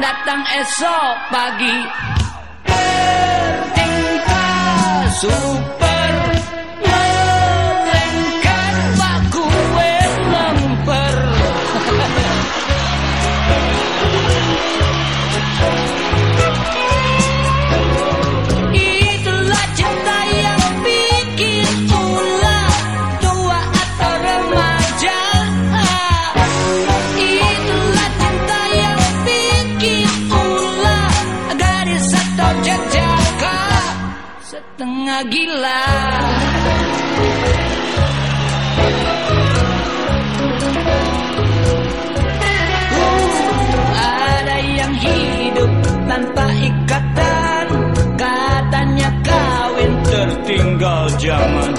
datang esok pagi. Bertingkah super Gila. Ada yang hidup tanpa ikatan. Katanya kawin tertinggal zaman.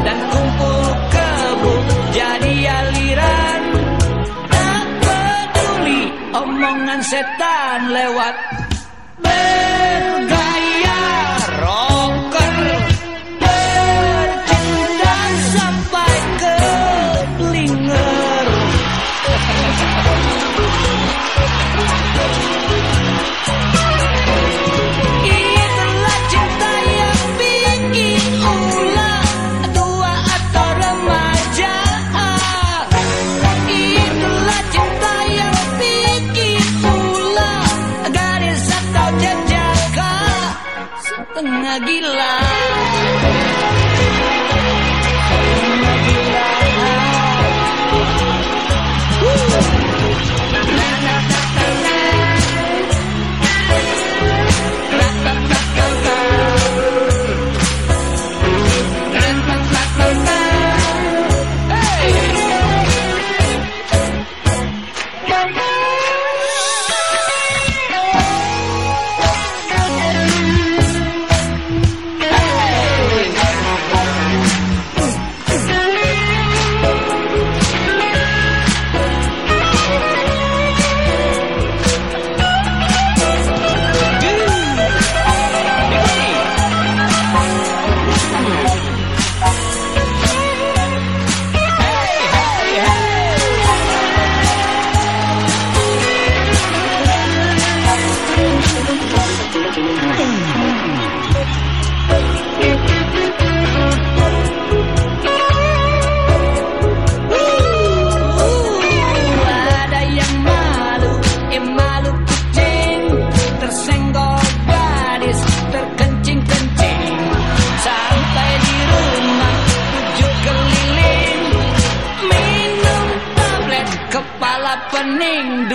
Dan kumpul kebu jadi aliran. Tak peduli omongan setan lewat gila listening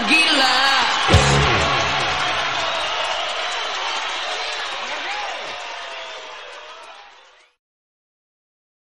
gila